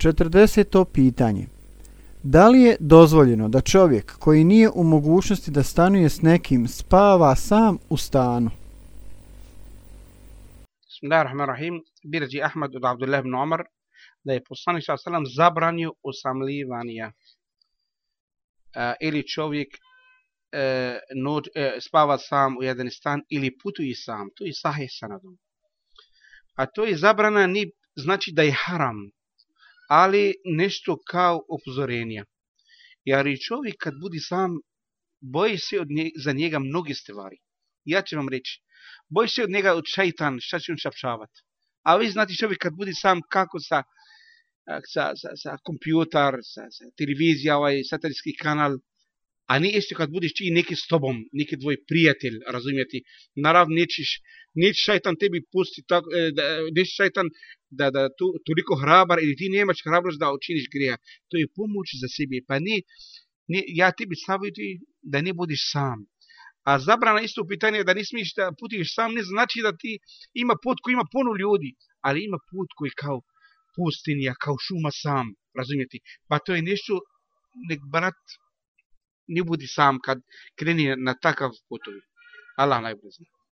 40. pitanje. Da li je dozvoljeno da čovjek koji nije u mogućnosti da stanuje s nekim spava sam u stanu? Bismillahirrahmanirrahim. Birđi Ahmad od Abdullah ibn Omar da je poslanik sa selam zabranio usamljivanja. E, ili čovjek e, noć, e, spava sam u jedan stan ili putuje sam. To je sahih sanadom. A to je zabrana ni znači da je haram, ali nešto kao upozorenje. Jer i čovjek kad budi sam, boji se od nje, za njega mnogi stvari. Ja ću vam reći, boji se od njega od šajtan, šta će on šapšavati. A vi znate čovjek kad budi sam kako sa, sa, sa, sa kompjutar, sa, sa televizija, ovaj satelitski kanal, a ne isto kad budiš ti neki s tobom, neki tvoj prijatelj, razumijeti, naravno nećeš, neće šajtan tebi pusti, tako, e, da, neće šajtan da, da tu, toliko hrabar ili ti nemaš hrabrost da učiniš grija. To je pomoć za sebe. Pa ne, ne ja tebi savjetuj da ne budiš sam. A zabrana isto pitanje da ne smiješ da putiš sam ne znači da ti ima put koji ima puno ljudi, ali ima put koji kao pustinja, kao šuma sam, razumijeti. Pa to je nešto, nek brat ne budi sam kad kreni na takav putovi. Allah najbolje zna.